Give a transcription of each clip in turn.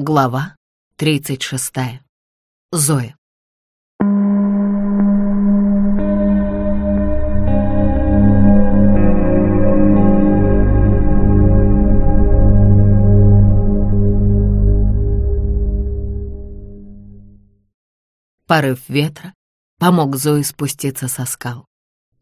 Глава 36. Зоя. Порыв ветра помог Зое спуститься со скал.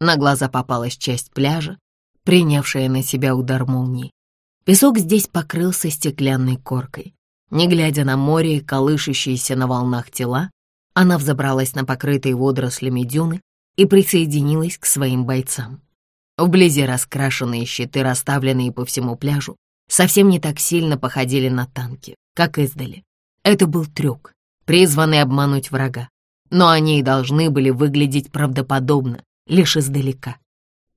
На глаза попалась часть пляжа, принявшая на себя удар молнии. Песок здесь покрылся стеклянной коркой. Не глядя на море и колышущиеся на волнах тела, она взобралась на покрытые водорослями дюны и присоединилась к своим бойцам. Вблизи раскрашенные щиты, расставленные по всему пляжу, совсем не так сильно походили на танки, как издали. Это был трюк, призванный обмануть врага, но они и должны были выглядеть правдоподобно, лишь издалека.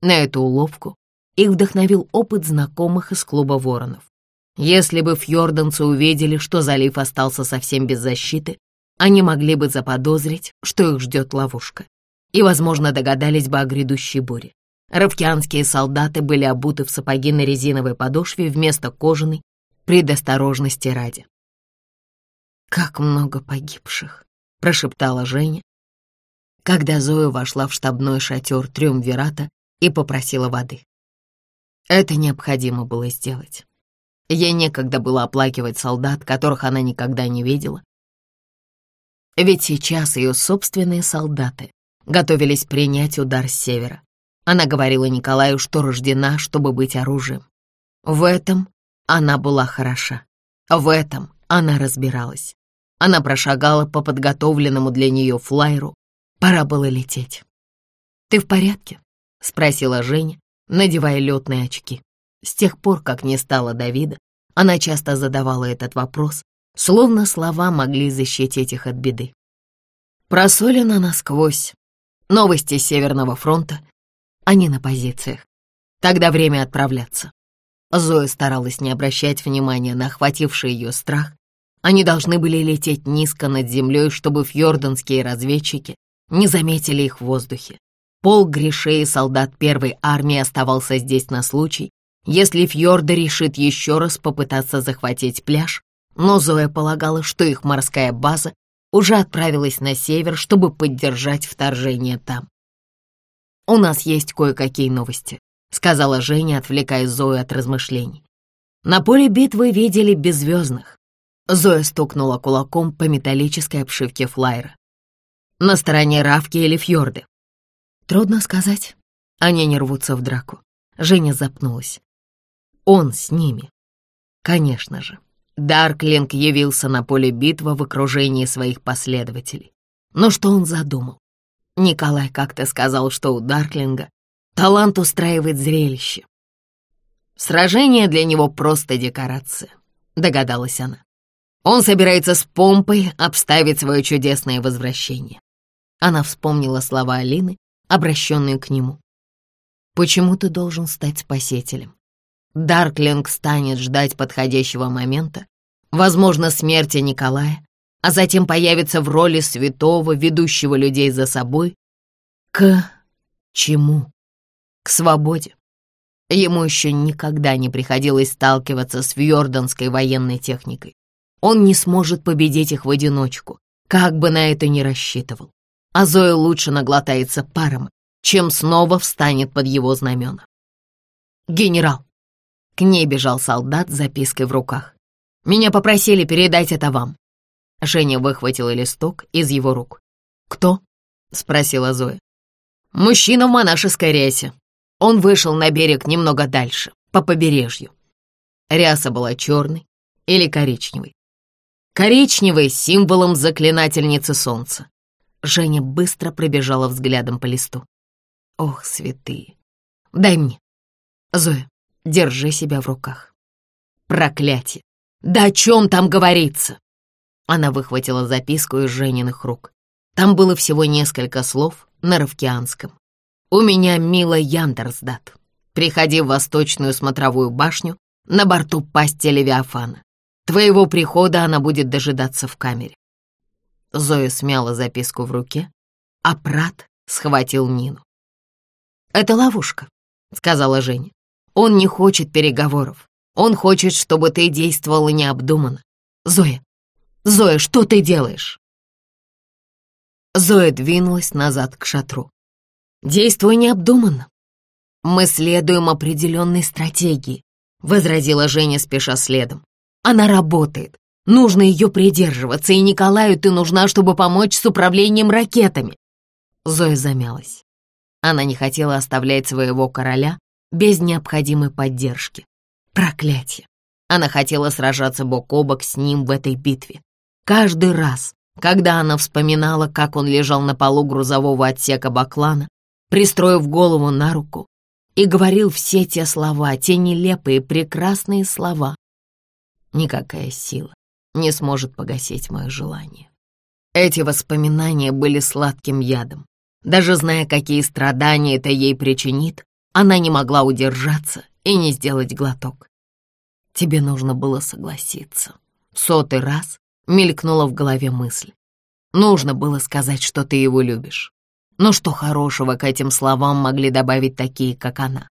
На эту уловку их вдохновил опыт знакомых из клуба воронов. Если бы фьорданцы увидели, что залив остался совсем без защиты, они могли бы заподозрить, что их ждет ловушка, и, возможно, догадались бы о грядущей буре. Равкианские солдаты были обуты в сапоги на резиновой подошве вместо кожаной, предосторожности ради. «Как много погибших!» — прошептала Женя, когда Зоя вошла в штабной шатер Трюмвирата и попросила воды. Это необходимо было сделать. Ей некогда было оплакивать солдат, которых она никогда не видела. Ведь сейчас ее собственные солдаты готовились принять удар с севера. Она говорила Николаю, что рождена, чтобы быть оружием. В этом она была хороша. В этом она разбиралась. Она прошагала по подготовленному для нее флайеру. Пора было лететь. «Ты в порядке?» — спросила Женя, надевая летные очки. С тех пор, как не стало Давида, она часто задавала этот вопрос, словно слова могли защитить их от беды. Просолено насквозь. Новости Северного фронта. Они на позициях. Тогда время отправляться. Зоя старалась не обращать внимания на охвативший ее страх. Они должны были лететь низко над землей, чтобы фьорданские разведчики не заметили их в воздухе. Пол грешей солдат первой армии оставался здесь на случай, если Фьорда решит еще раз попытаться захватить пляж, но Зоя полагала, что их морская база уже отправилась на север, чтобы поддержать вторжение там. «У нас есть кое-какие новости», — сказала Женя, отвлекая Зою от размышлений. «На поле битвы видели беззвездных». Зоя стукнула кулаком по металлической обшивке флайера. «На стороне Равки или Фьорды?» «Трудно сказать. Они не рвутся в драку». Женя запнулась. Он с ними. Конечно же, Дарклинг явился на поле битвы в окружении своих последователей. Но что он задумал? Николай как-то сказал, что у Дарклинга талант устраивает зрелище. Сражение для него просто декорация, догадалась она. Он собирается с помпой обставить свое чудесное возвращение. Она вспомнила слова Алины, обращенные к нему. «Почему ты должен стать спасителем? Дарклинг станет ждать подходящего момента, возможно, смерти Николая, а затем появится в роли святого, ведущего людей за собой. К чему? К свободе. Ему еще никогда не приходилось сталкиваться с вьорданской военной техникой. Он не сможет победить их в одиночку, как бы на это ни рассчитывал. А Зоя лучше наглотается паром, чем снова встанет под его знамена. «Генерал, к ней бежал солдат с запиской в руках. «Меня попросили передать это вам». Женя выхватила листок из его рук. «Кто?» — спросила Зоя. «Мужчина в монашеской рясе. Он вышел на берег немного дальше, по побережью. Ряса была черной или коричневой. Коричневой — символом заклинательницы солнца. Женя быстро пробежала взглядом по листу. «Ох, святые! Дай мне!» «Зоя, Держи себя в руках. Проклятие! Да о чем там говорится? Она выхватила записку из Жениных рук. Там было всего несколько слов на равкианском. «У меня мила Яндерсдат. Приходи в восточную смотровую башню на борту пасти Левиафана. Твоего прихода она будет дожидаться в камере». Зоя смяла записку в руке, а Прат схватил Нину. «Это ловушка», — сказала Женя. Он не хочет переговоров. Он хочет, чтобы ты действовала необдуманно. Зоя, Зоя, что ты делаешь?» Зоя двинулась назад к шатру. «Действуй необдуманно. Мы следуем определенной стратегии», — возразила Женя, спеша следом. «Она работает. Нужно ее придерживаться, и Николаю ты нужна, чтобы помочь с управлением ракетами». Зоя замялась. Она не хотела оставлять своего короля без необходимой поддержки. Проклятие! Она хотела сражаться бок о бок с ним в этой битве. Каждый раз, когда она вспоминала, как он лежал на полу грузового отсека Баклана, пристроив голову на руку, и говорил все те слова, те нелепые, прекрасные слова, никакая сила не сможет погасить мое желание. Эти воспоминания были сладким ядом. Даже зная, какие страдания это ей причинит, она не могла удержаться и не сделать глоток. Тебе нужно было согласиться. сотый раз мелькнула в голове мысль. Нужно было сказать, что ты его любишь. Но что хорошего к этим словам могли добавить такие, как она?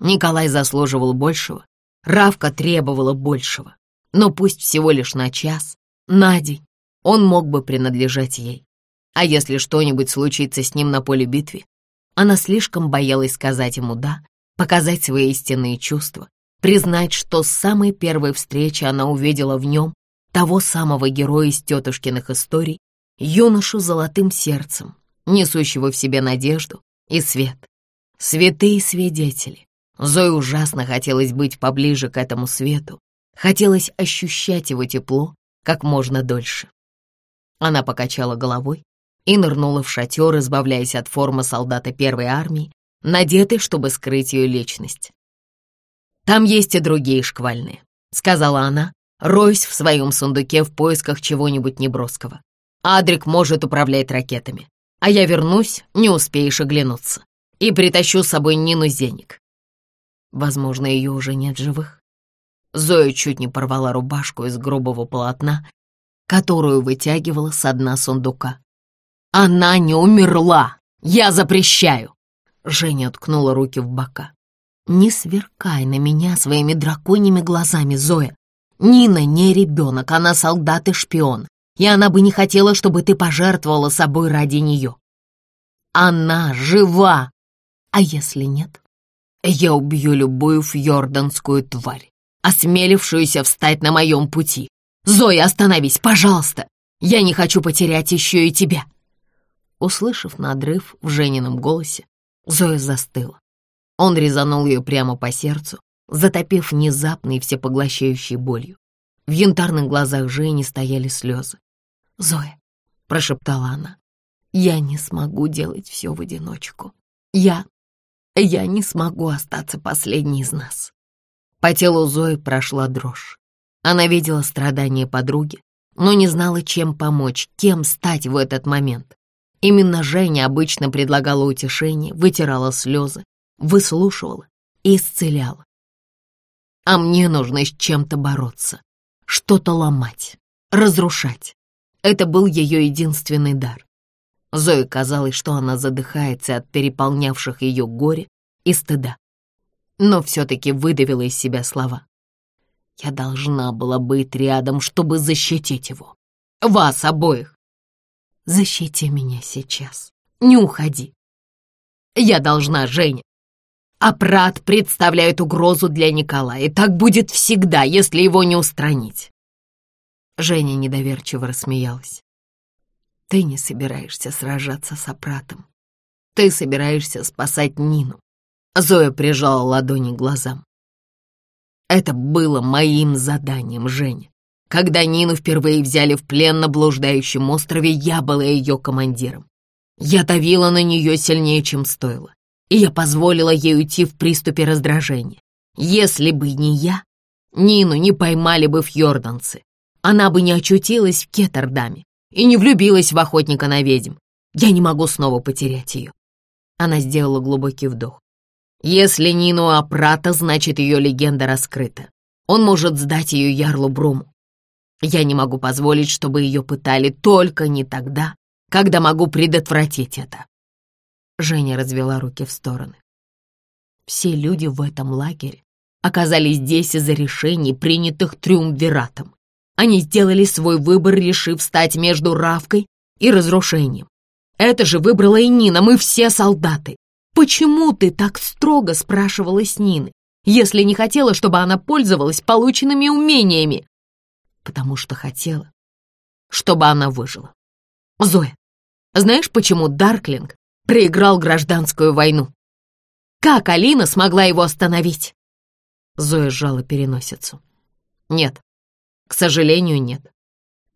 Николай заслуживал большего, Равка требовала большего. Но пусть всего лишь на час, на день, он мог бы принадлежать ей. А если что-нибудь случится с ним на поле битвы, она слишком боялась сказать ему «да», показать свои истинные чувства, признать, что с самой первой встречи она увидела в нем того самого героя из тетушкиных историй, юношу с золотым сердцем, несущего в себе надежду и свет. Святые свидетели. Зое ужасно хотелось быть поближе к этому свету, хотелось ощущать его тепло как можно дольше. Она покачала головой и нырнула в шатер, избавляясь от формы солдата первой армии, надетой, чтобы скрыть ее личность. «Там есть и другие шквальные», — сказала она, роясь в своем сундуке в поисках чего-нибудь неброского. «Адрик может управлять ракетами, а я вернусь, не успеешь оглянуться, и притащу с собой Нину Зеник». Возможно, ее уже нет живых. Зоя чуть не порвала рубашку из грубого полотна, которую вытягивала с дна сундука. «Она не умерла! Я запрещаю!» Женя уткнула руки в бока. «Не сверкай на меня своими драконьими глазами, Зоя. Нина не ребенок, она солдат и шпион, и она бы не хотела, чтобы ты пожертвовала собой ради нее. Она жива! А если нет, я убью любую фьорданскую тварь, осмелившуюся встать на моем пути. Зоя, остановись, пожалуйста! Я не хочу потерять еще и тебя!» Услышав надрыв в Женином голосе, Зоя застыла. Он резанул ее прямо по сердцу, затопив внезапной всепоглощающей болью. В янтарных глазах Жени стояли слезы. «Зоя», — прошептала она, — «я не смогу делать все в одиночку. Я... я не смогу остаться последней из нас». По телу Зои прошла дрожь. Она видела страдания подруги, но не знала, чем помочь, кем стать в этот момент. Именно Женя обычно предлагала утешение, вытирала слезы, выслушивала и исцеляла. А мне нужно с чем-то бороться, что-то ломать, разрушать. Это был ее единственный дар. Зое казалось, что она задыхается от переполнявших ее горя и стыда. Но все-таки выдавила из себя слова. Я должна была быть рядом, чтобы защитить его. Вас обоих. Защити меня сейчас. Не уходи. Я должна, Женя. Апрат представляет угрозу для Николая. Так будет всегда, если его не устранить. Женя недоверчиво рассмеялась. Ты не собираешься сражаться с Апратом. Ты собираешься спасать Нину. Зоя прижала ладони к глазам. Это было моим заданием, Женя. Когда Нину впервые взяли в плен на блуждающем острове, я была ее командиром. Я давила на нее сильнее, чем стоило, и я позволила ей уйти в приступе раздражения. Если бы не я, Нину не поймали бы фьорданцы. Она бы не очутилась в Кеттердаме и не влюбилась в охотника на ведьм. Я не могу снова потерять ее. Она сделала глубокий вдох. Если Нину опрата, значит, ее легенда раскрыта. Он может сдать ее Ярлу Бруму. Я не могу позволить, чтобы ее пытали только не тогда, когда могу предотвратить это. Женя развела руки в стороны. Все люди в этом лагере оказались здесь из-за решений, принятых Триумвиратом. Они сделали свой выбор, решив стать между Равкой и разрушением. Это же выбрала и Нина, мы все солдаты. Почему ты так строго спрашивала с Нины, если не хотела, чтобы она пользовалась полученными умениями? Потому что хотела, чтобы она выжила. Зоя, знаешь, почему Дарклинг проиграл гражданскую войну? Как Алина смогла его остановить? Зоя сжала переносицу. Нет, к сожалению, нет.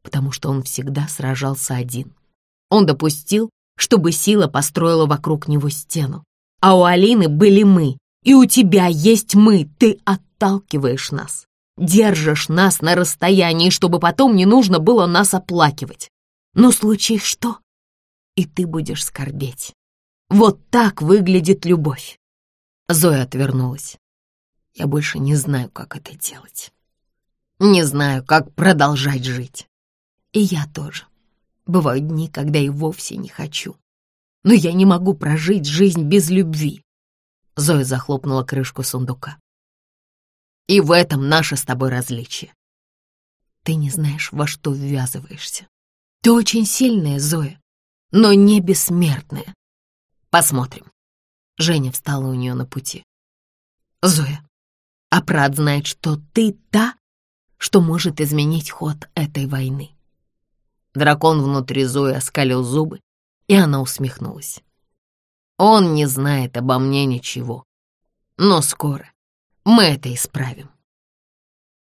Потому что он всегда сражался один. Он допустил, чтобы сила построила вокруг него стену. А у Алины были мы, и у тебя есть мы. Ты отталкиваешь нас, держишь нас на расстоянии, чтобы потом не нужно было нас оплакивать. Но случай что, и ты будешь скорбеть. Вот так выглядит любовь. Зоя отвернулась. Я больше не знаю, как это делать. Не знаю, как продолжать жить. И я тоже. Бывают дни, когда и вовсе не хочу. Но я не могу прожить жизнь без любви. Зоя захлопнула крышку сундука. И в этом наше с тобой различие. Ты не знаешь, во что ввязываешься. Ты очень сильная, Зоя, но не бессмертная. Посмотрим. Женя встала у нее на пути. Зоя, а Прат знает, что ты та, что может изменить ход этой войны. Дракон внутри Зои оскалил зубы, и она усмехнулась. Он не знает обо мне ничего, но скоро мы это исправим.